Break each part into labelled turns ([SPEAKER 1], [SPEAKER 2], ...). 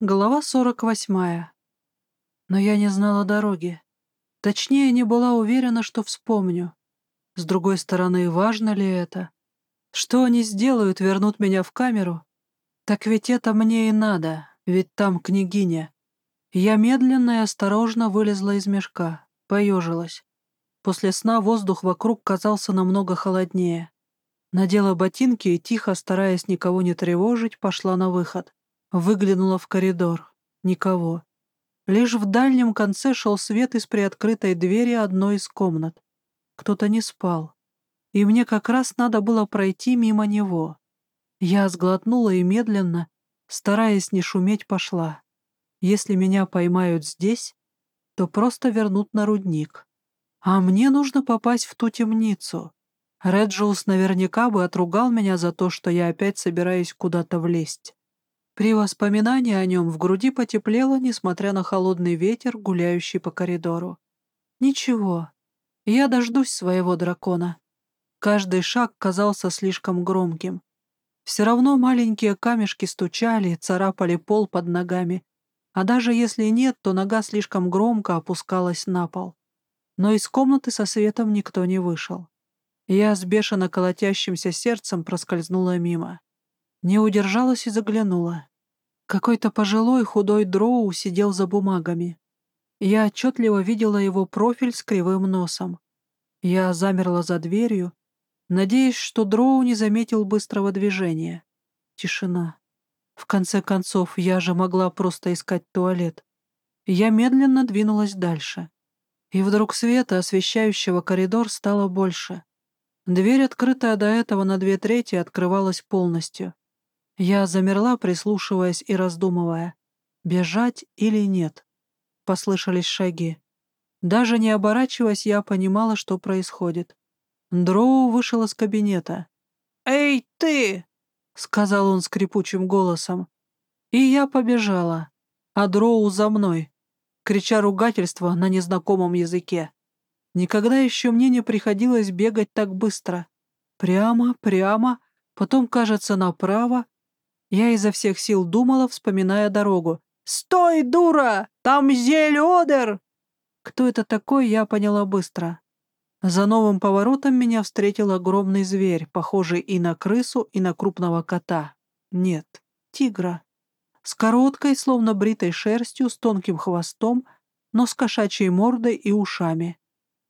[SPEAKER 1] Глава 48. Но я не знала дороги. Точнее, не была уверена, что вспомню. С другой стороны, важно ли это? Что они сделают, вернут меня в камеру? Так ведь это мне и надо, ведь там княгиня. Я медленно и осторожно вылезла из мешка, поежилась. После сна воздух вокруг казался намного холоднее. Надела ботинки и, тихо, стараясь никого не тревожить, пошла на выход. Выглянула в коридор. Никого. Лишь в дальнем конце шел свет из приоткрытой двери одной из комнат. Кто-то не спал. И мне как раз надо было пройти мимо него. Я сглотнула и медленно, стараясь не шуметь, пошла. Если меня поймают здесь, то просто вернут на рудник. А мне нужно попасть в ту темницу. Реджиус наверняка бы отругал меня за то, что я опять собираюсь куда-то влезть. При воспоминании о нем в груди потеплело, несмотря на холодный ветер, гуляющий по коридору. Ничего, я дождусь своего дракона. Каждый шаг казался слишком громким. Все равно маленькие камешки стучали, царапали пол под ногами, а даже если нет, то нога слишком громко опускалась на пол. Но из комнаты со светом никто не вышел. Я с бешено колотящимся сердцем проскользнула мимо. Не удержалась и заглянула. Какой-то пожилой худой дроу сидел за бумагами. Я отчетливо видела его профиль с кривым носом. Я замерла за дверью, надеясь, что дроу не заметил быстрого движения. Тишина. В конце концов, я же могла просто искать туалет. Я медленно двинулась дальше. И вдруг света, освещающего коридор, стало больше. Дверь, открытая до этого на две трети, открывалась полностью. Я замерла, прислушиваясь и раздумывая, бежать или нет. Послышались шаги. Даже не оборачиваясь, я понимала, что происходит. Дроу вышел из кабинета. «Эй, ты!» — сказал он скрипучим голосом. И я побежала, а Дроу за мной, крича ругательство на незнакомом языке. Никогда еще мне не приходилось бегать так быстро. Прямо, прямо, потом, кажется, направо, я изо всех сил думала, вспоминая дорогу. «Стой, дура! Там Зель-Одер!» Кто это такой, я поняла быстро. За новым поворотом меня встретил огромный зверь, похожий и на крысу, и на крупного кота. Нет, тигра. С короткой, словно бритой шерстью, с тонким хвостом, но с кошачьей мордой и ушами.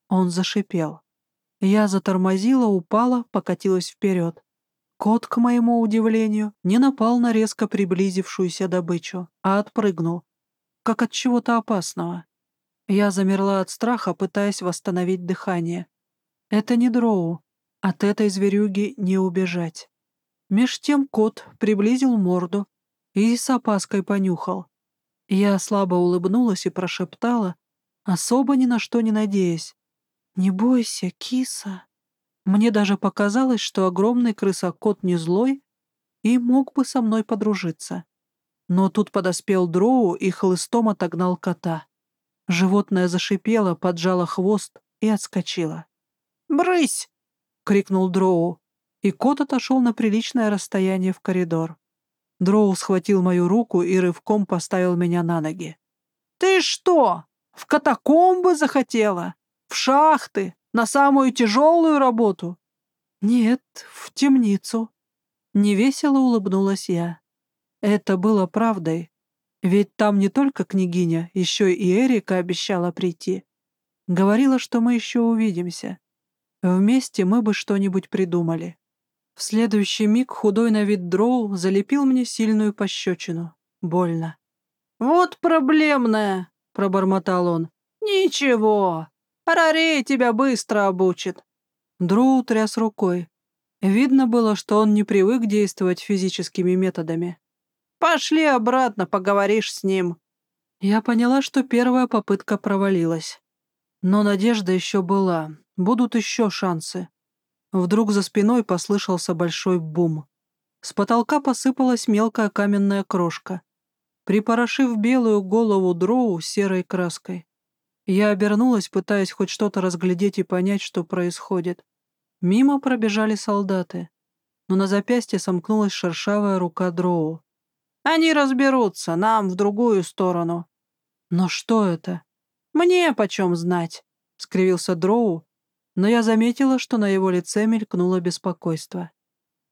[SPEAKER 1] Он зашипел. Я затормозила, упала, покатилась вперед. Кот, к моему удивлению, не напал на резко приблизившуюся добычу, а отпрыгнул, как от чего-то опасного. Я замерла от страха, пытаясь восстановить дыхание. Это не дроу, от этой зверюги не убежать. Меж тем кот приблизил морду и с опаской понюхал. Я слабо улыбнулась и прошептала, особо ни на что не надеясь. «Не бойся, киса». Мне даже показалось, что огромный крысокот не злой и мог бы со мной подружиться. Но тут подоспел Дроу и хлыстом отогнал кота. Животное зашипело, поджало хвост и отскочило. «Брысь!» — крикнул Дроу, и кот отошел на приличное расстояние в коридор. Дроу схватил мою руку и рывком поставил меня на ноги. «Ты что, в катакомбы захотела? В шахты? На самую тяжелую работу? Нет, в темницу. Невесело улыбнулась я. Это было правдой. Ведь там не только княгиня, еще и Эрика обещала прийти. Говорила, что мы еще увидимся. Вместе мы бы что-нибудь придумали. В следующий миг худой на вид дроу залепил мне сильную пощечину. Больно. «Вот проблемная!» — пробормотал он. «Ничего, Рари тебя быстро обучит». Дроу тряс рукой. Видно было, что он не привык действовать физическими методами. «Пошли обратно, поговоришь с ним». Я поняла, что первая попытка провалилась. Но надежда еще была. Будут еще шансы. Вдруг за спиной послышался большой бум. С потолка посыпалась мелкая каменная крошка, припорошив белую голову дроу серой краской. Я обернулась, пытаясь хоть что-то разглядеть и понять, что происходит. Мимо пробежали солдаты, но на запястье сомкнулась шершавая рука Дроу.
[SPEAKER 2] Они разберутся, нам в другую сторону».
[SPEAKER 1] «Но что это?»
[SPEAKER 2] «Мне почем знать?» — скривился Дроу, но я заметила, что на его лице мелькнуло беспокойство.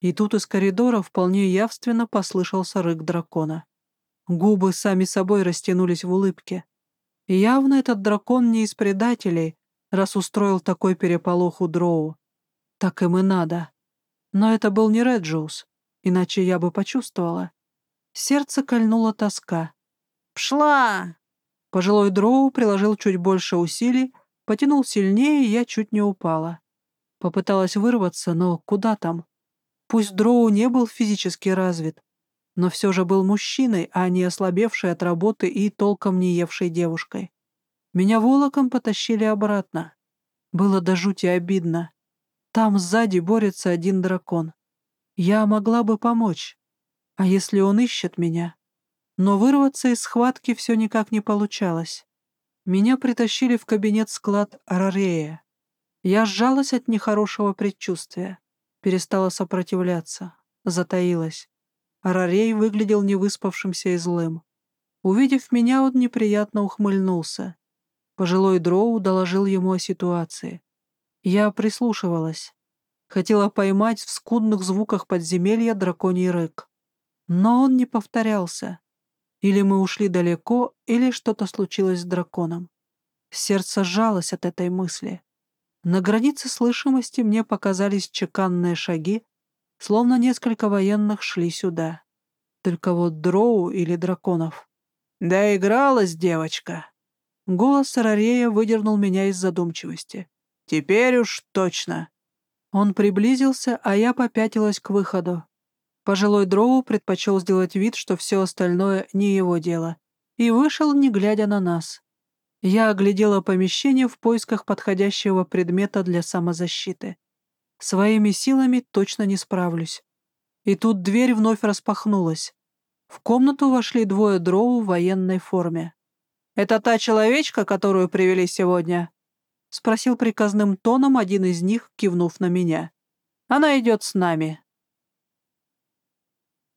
[SPEAKER 2] И тут из коридора вполне явственно послышался рык дракона. Губы сами собой растянулись в улыбке. И явно этот дракон не из предателей, раз устроил такой переполох у Дроу. Так им и надо. Но это был не Реджиус, иначе я бы почувствовала. Сердце кольнула тоска. «Пшла!» Пожилой Дроу приложил чуть больше усилий, потянул сильнее, и я чуть не упала. Попыталась вырваться, но куда там? Пусть Дроу не был физически развит, но все же был мужчиной, а не ослабевшей от работы и толком не евшей девушкой. Меня волоком потащили обратно. Было до жути обидно. Там сзади борется один дракон. Я могла бы помочь. А если он ищет меня? Но вырваться из схватки все никак не получалось. Меня притащили в кабинет-склад Арарея. Я сжалась от нехорошего предчувствия. Перестала сопротивляться. Затаилась. Арарей выглядел невыспавшимся и злым. Увидев меня, он неприятно ухмыльнулся. Пожилой Дроу доложил ему о ситуации. Я прислушивалась. Хотела поймать в скудных звуках подземелья драконий рык. Но он не повторялся. Или мы ушли далеко, или что-то случилось с драконом. Сердце сжалось от этой мысли. На границе слышимости мне показались чеканные шаги, словно несколько военных шли сюда. Только вот дроу или драконов. «Да игралась девочка!» Голос Сарарея выдернул меня из задумчивости. «Теперь уж точно!» Он приблизился, а я попятилась к выходу. Пожилой дроу предпочел сделать вид, что все остальное не его дело, и вышел, не глядя на нас. Я оглядела помещение в поисках подходящего предмета для самозащиты. Своими силами точно не справлюсь. И тут дверь вновь распахнулась. В комнату вошли двое дроу в военной форме. «Это та человечка, которую привели сегодня?» — спросил приказным тоном один из них, кивнув на меня. «Она идет с нами».